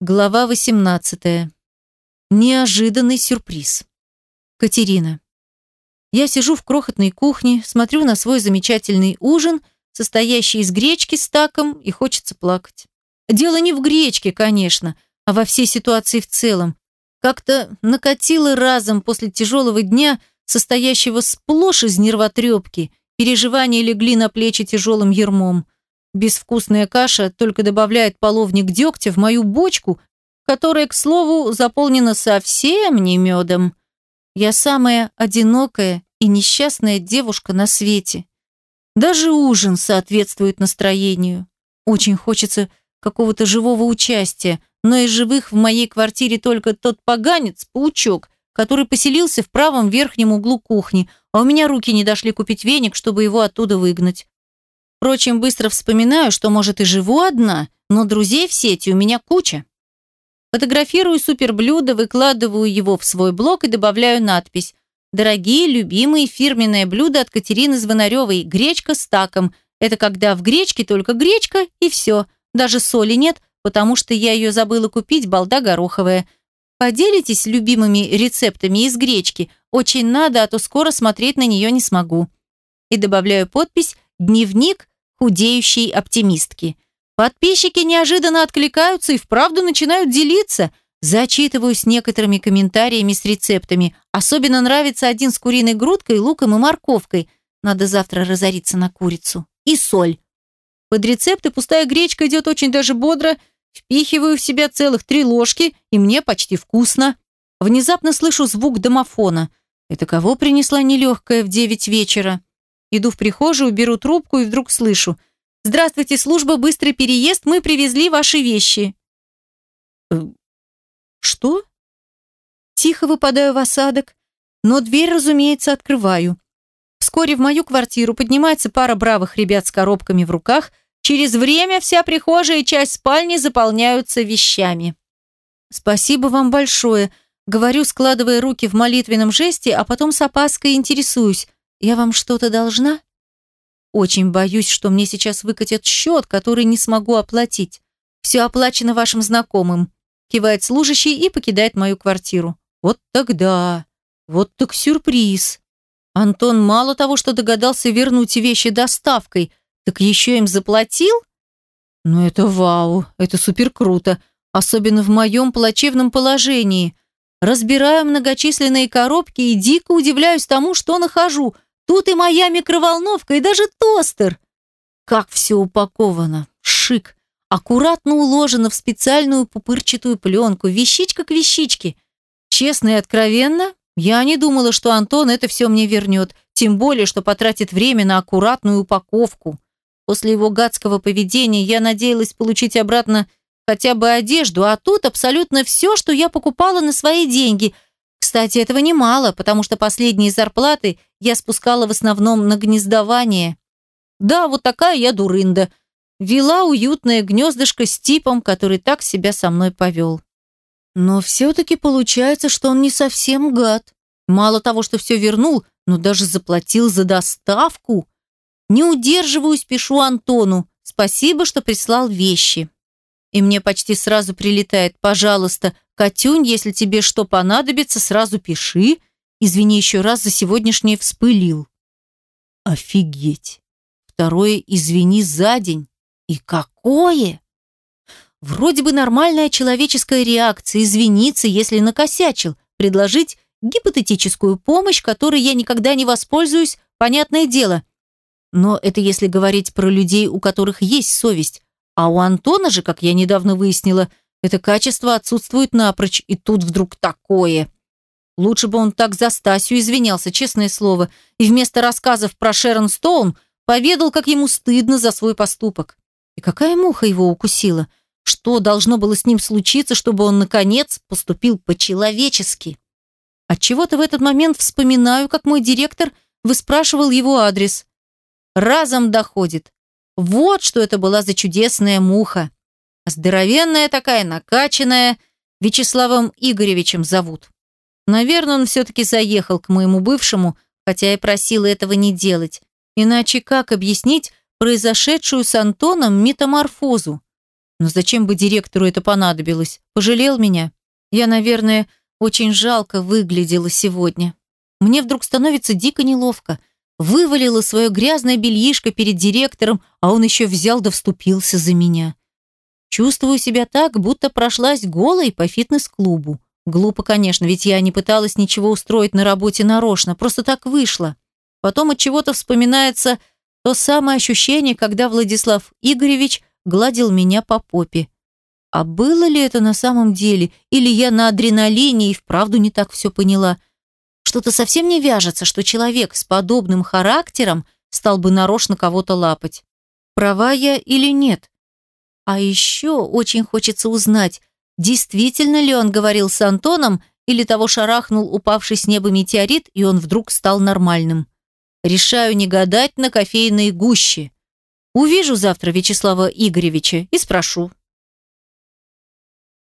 Глава 18. Неожиданный сюрприз. Катерина. Я сижу в крохотной кухне, смотрю на свой замечательный ужин, состоящий из гречки с таком, и хочется плакать. Дело не в гречке, конечно, а во всей ситуации в целом. Как-то накатило разом после тяжелого дня, состоящего сплошь из нервотрепки, переживания легли на плечи тяжелым ермом. Безвкусная каша только добавляет половник дегтя в мою бочку, которая, к слову, заполнена совсем не медом. Я самая одинокая и несчастная девушка на свете. Даже ужин соответствует настроению. Очень хочется какого-то живого участия, но из живых в моей квартире только тот поганец, паучок, который поселился в правом верхнем углу кухни, а у меня руки не дошли купить веник, чтобы его оттуда выгнать. Впрочем, быстро вспоминаю, что, может, и живу одна, но друзей в сети у меня куча. Фотографирую суперблюдо, выкладываю его в свой блог и добавляю надпись «Дорогие, любимые, фирменное блюдо от Катерины Звонаревой. Гречка с таком. Это когда в гречке только гречка и все. Даже соли нет, потому что я ее забыла купить, балда гороховая. Поделитесь любимыми рецептами из гречки. Очень надо, а то скоро смотреть на нее не смогу». И добавляю подпись «Дневник худеющей оптимистки. Подписчики неожиданно откликаются и вправду начинают делиться. Зачитываюсь некоторыми комментариями с рецептами. Особенно нравится один с куриной грудкой, луком и морковкой. Надо завтра разориться на курицу. И соль. Под рецепты пустая гречка идет очень даже бодро. Впихиваю в себя целых три ложки, и мне почти вкусно. Внезапно слышу звук домофона. Это кого принесла нелегкая в девять вечера? Иду в прихожую, беру трубку и вдруг слышу. «Здравствуйте, служба «Быстрый переезд», мы привезли ваши вещи». Э, «Что?» Тихо выпадаю в осадок, но дверь, разумеется, открываю. Вскоре в мою квартиру поднимается пара бравых ребят с коробками в руках. Через время вся прихожая и часть спальни заполняются вещами. «Спасибо вам большое», — говорю, складывая руки в молитвенном жесте, а потом с опаской интересуюсь. Я вам что-то должна? Очень боюсь, что мне сейчас выкатят счет, который не смогу оплатить. Все оплачено вашим знакомым. Кивает служащий и покидает мою квартиру. Вот тогда. Вот так сюрприз. Антон мало того, что догадался вернуть вещи доставкой, так еще им заплатил? Ну это вау, это супер круто, особенно в моем плачевном положении. Разбираю многочисленные коробки и дико удивляюсь тому, что нахожу. Тут и моя микроволновка, и даже тостер. Как все упаковано. Шик. Аккуратно уложено в специальную пупырчатую пленку. Вещичка к вещичке. Честно и откровенно, я не думала, что Антон это все мне вернет. Тем более, что потратит время на аккуратную упаковку. После его гадского поведения я надеялась получить обратно хотя бы одежду, а тут абсолютно все, что я покупала на свои деньги – кстати, этого немало, потому что последние зарплаты я спускала в основном на гнездование. Да, вот такая я дурында. Вела уютное гнездышко с типом, который так себя со мной повел. Но все-таки получается, что он не совсем гад. Мало того, что все вернул, но даже заплатил за доставку. Не удерживаюсь, пишу Антону. Спасибо, что прислал вещи. И мне почти сразу прилетает «Пожалуйста, Катюнь, если тебе что понадобится, сразу пиши. Извини еще раз за сегодняшнее вспылил. Офигеть. Второе «извини за день». И какое? Вроде бы нормальная человеческая реакция, извиниться, если накосячил, предложить гипотетическую помощь, которой я никогда не воспользуюсь, понятное дело. Но это если говорить про людей, у которых есть совесть. А у Антона же, как я недавно выяснила, – это качество отсутствует напрочь, и тут вдруг такое. Лучше бы он так за Стасю извинялся, честное слово, и вместо рассказов про Шерон Стоун поведал, как ему стыдно за свой поступок. И какая муха его укусила? Что должно было с ним случиться, чтобы он, наконец, поступил по-человечески? Отчего-то в этот момент вспоминаю, как мой директор выспрашивал его адрес. Разом доходит. Вот что это была за чудесная муха. Здоровенная такая, накачанная. Вячеславом Игоревичем зовут. Наверное, он все-таки заехал к моему бывшему, хотя и просил этого не делать. Иначе как объяснить произошедшую с Антоном метаморфозу? Но зачем бы директору это понадобилось? Пожалел меня? Я, наверное, очень жалко выглядела сегодня. Мне вдруг становится дико неловко. Вывалила свое грязное бельишко перед директором, а он еще взял да вступился за меня. Чувствую себя так, будто прошлась голой по фитнес-клубу. Глупо, конечно, ведь я не пыталась ничего устроить на работе нарочно, просто так вышло. Потом от чего-то вспоминается то самое ощущение, когда Владислав Игоревич гладил меня по попе. А было ли это на самом деле, или я на адреналине и вправду не так все поняла? Что-то совсем не вяжется, что человек с подобным характером стал бы нарочно кого-то лапать. Права я или нет? А еще очень хочется узнать, действительно ли он говорил с Антоном, или того шарахнул упавший с неба метеорит, и он вдруг стал нормальным. Решаю не гадать на кофейной гуще. Увижу завтра Вячеслава Игоревича и спрошу,